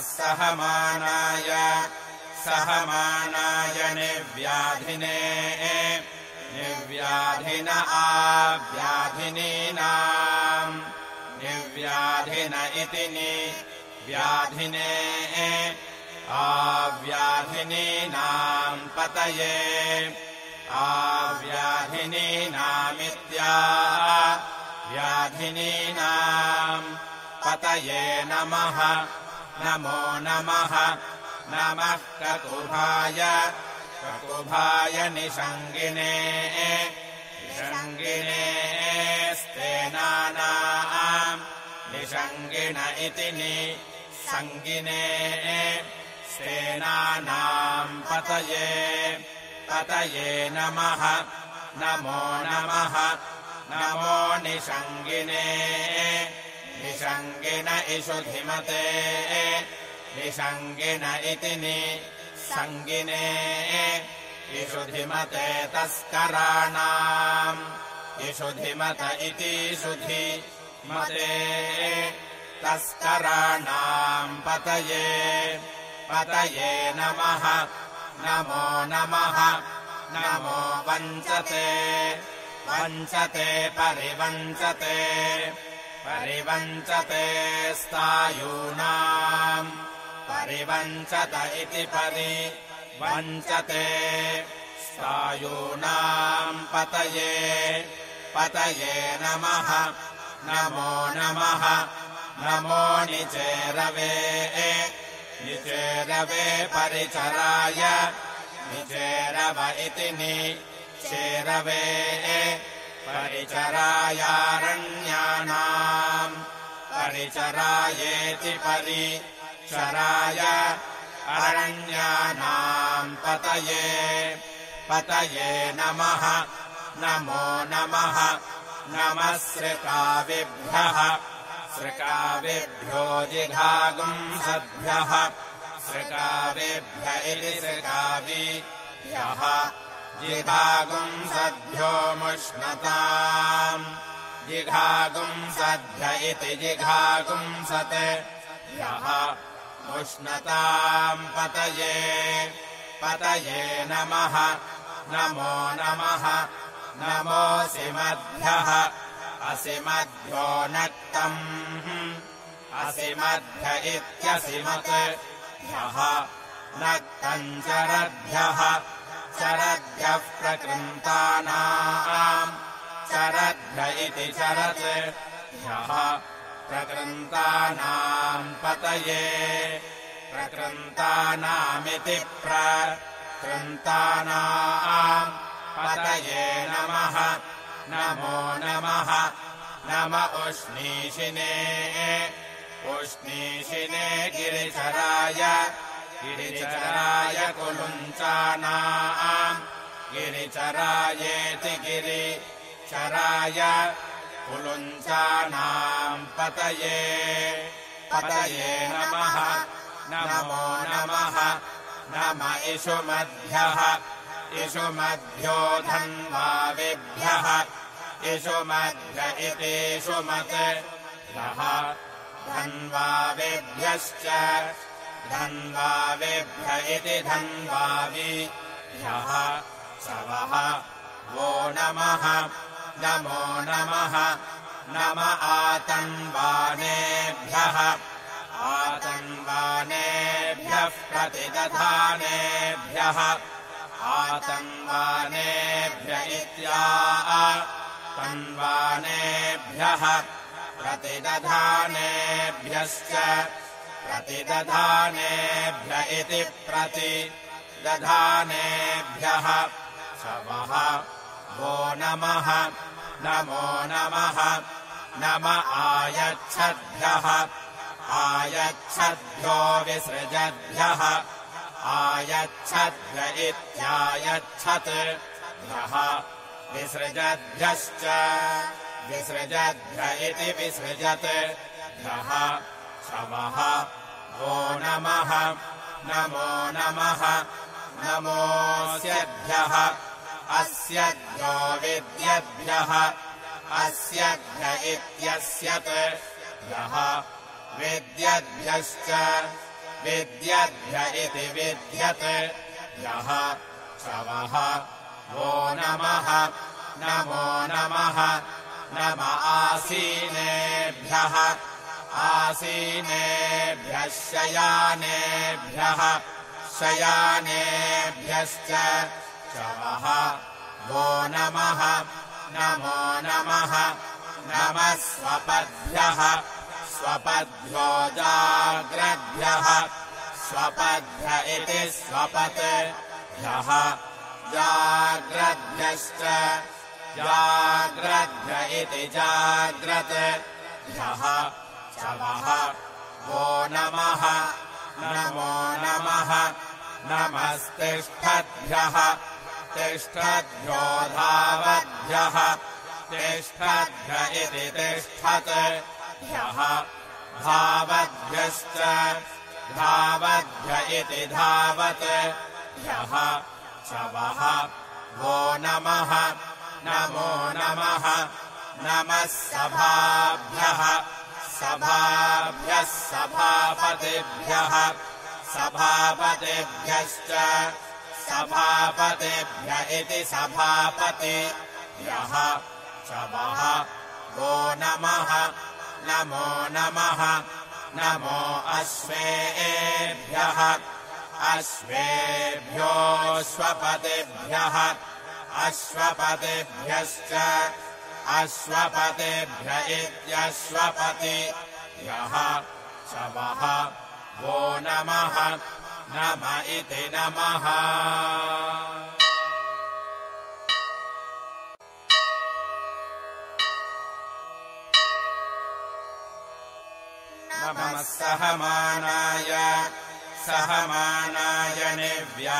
सहमानाय सहमानाय निर्व्याधिने। निर्व्याधिन आव्याधिनीनाम्। निर्व्याधिन इति व्याधिने आव्याधिनीनाम् पतये। आव्याधिनीनामित्या। व्याधिनीनाम् पतये नमः नमो नमः। नमः ककुभाय। ककुभाय निषङ्गिने निषङ्गिने स्तेनानाम् निषङ्गिण इति निसङ्गिने सेनानाम् पतये। पतये नमः। नमो नमः। नमो निषङ्गिने निषङ्गिन इषुधिमते निषङ्गिन इति निसङ्गिने इषुधिमते तस्कराणाम् इषुधिमत इति शुधि मते तस्कराणाम् पतये पतये नमः नमो नमः नमो वञ्चते वञ्चते परिवञ्चते परिवञ्चते स्तायूनाम् परिवञ्चत इति परि वञ्चते। स्थायूनाम् पतये। पतये नमः। नमो नमः। नमो निचेरवे। निचेरवे परिचराय। निचेरव इति निचेरवे परिचरायारण्यानाम्। परिचरायेति परिचराय अरण्यानाम् पतये। पतये नमः। नमो नमः। नमः श्रिकाविभ्यः श्रिकाविभ्यो जिघागुंसद्भ्यः श्रिकाविभ्य इति श्रिकाविभ्यः जिघागुंसद्भ्योमुष्णताम् जिघागुंसद्भ्य इति जिघागुंसत् ह्यः उष्णताम् पतये पतये नमः। नमो नमः। नमोऽसिमद्भ्यः असिमद्भ्यो नक्तम्। असिमद्भ्य इत्यसिमत् ह्यः नक्तम् चरद्भ्यः चरद्भ्यः प्रकृन्तानाम्। चरद्भ्य इति चरत् ह्यः प्रकृन्तानाम् पतये। प्रकृन्तानामिति प्रकृन्तानाम् पतये नमः। नमो नमः। नम उष्णीषिने उष्णीषिने गिरिचराय गिरिचराय कुलुञ्चानाम् गिरिचरायेति गिरिचराय कुलुञ्चानाम् पतये। पतये नमः। नमो नमः। नम इषुमद्भ्यः इषुमद्भ्यो धन्वाविभ्यः इषुमद्भ्य इतीषुमत् यः धन्वाविभ्यश्च धन्वाविभ्य इति धन्वावि। ह्यः सवः वो नमः। नमो नमः। नम आतन्वानेभ्यः आतन्वानेभ्यः प्रतिदधानेभ्यः। आतन्वानेभ्य इत्या तन्वानेभ्यः प्रतिदधानेभ्यश्च प्रतिदधानेभ्य इति प्रतिदधानेभ्यः शवः वो नमः। नमो नमः। नम आयच्छद्भ्यः। आयच्छद्भ्यो विसृजद्भ्यः। आयच्छद्भ्य इत्यायच्छत्। भ्यः विसृजद्भ्यश्च। विसृजद्भ्य इति विसृजत्। भ्यः शवः वो नमः नमो नमः नमोऽस्यद्भ्यः अस्यद्भ्यो विद्यद्भ्यः अस्यद्भ्य इत्यस्यत् भ्यः विद्यद्भ्यश्च विद्यद्भ्य इति विद्यत् यः शवः वो नमः नमो नमः नम आसीनेभ्यः आसीनेभ्यः शयानेभ्यः शयानेभ्यश्च शवः वो। नमः नमो नमः नमः स्वपद्भ्यः स्वपद्भ्यो जाग्रद्भ्यः स्वपद्भ्य इति स्वपत् ह्यः जाग्रद्भ्यश्च जाग्रद्भ्य इति जाग्रत् ह्यः शवः वो नमः। नमो नमः। नमस्तिष्ठद्भ्यः तिष्ठद्भ्यो धावद्भ्यः तिष्ठद्भ्य इति तिष्ठत्। ह्यः। धावद्भ्यश्च धावद्भ्य इति धावत्। ह्यः। शवः वो नमः। नमो नमः। नमः सभाभ्यः सभाभ्यः सभापतिभ्यः। सभापतिभ्यश्च सभापतिभ्य इति सभापति। यः शवः वो। नमः। नमो नमः। नमो अश्वेभ्यः। अश्वेभ्योऽश्वपतिभ्यः अश्वपतिभ्यश्च अश्वपतिभ्य इत्यश्वपति। यः शवः वो नमः नम इति नमः। नमः सहमानाय सहमानाय निव्या